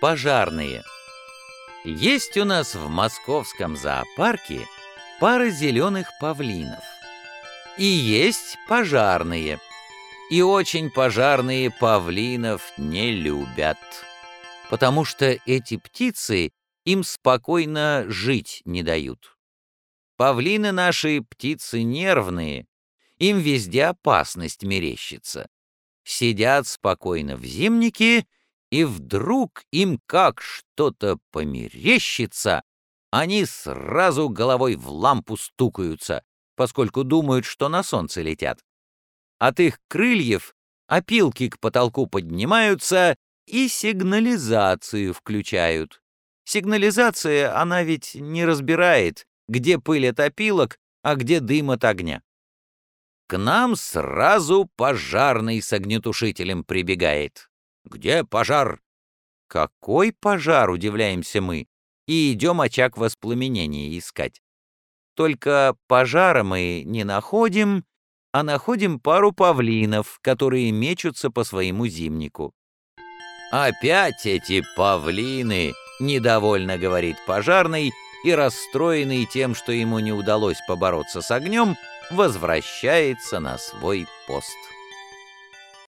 Пожарные. Есть у нас в московском зоопарке пара зеленых павлинов. И есть пожарные. И очень пожарные павлинов не любят. Потому что эти птицы им спокойно жить не дают. Павлины наши птицы нервные, им везде опасность мерещится. Сидят спокойно в зимнике, и вдруг им как что-то померещится, они сразу головой в лампу стукаются, поскольку думают, что на солнце летят. От их крыльев опилки к потолку поднимаются и сигнализацию включают. Сигнализация, она ведь не разбирает, где пыль от опилок, а где дым от огня. К нам сразу пожарный с огнетушителем прибегает. «Где пожар?» «Какой пожар?» — удивляемся мы, и идем очаг воспламенения искать. Только пожара мы не находим, а находим пару павлинов, которые мечутся по своему зимнику. «Опять эти павлины!» — недовольно говорит пожарный, и, расстроенный тем, что ему не удалось побороться с огнем, возвращается на свой пост.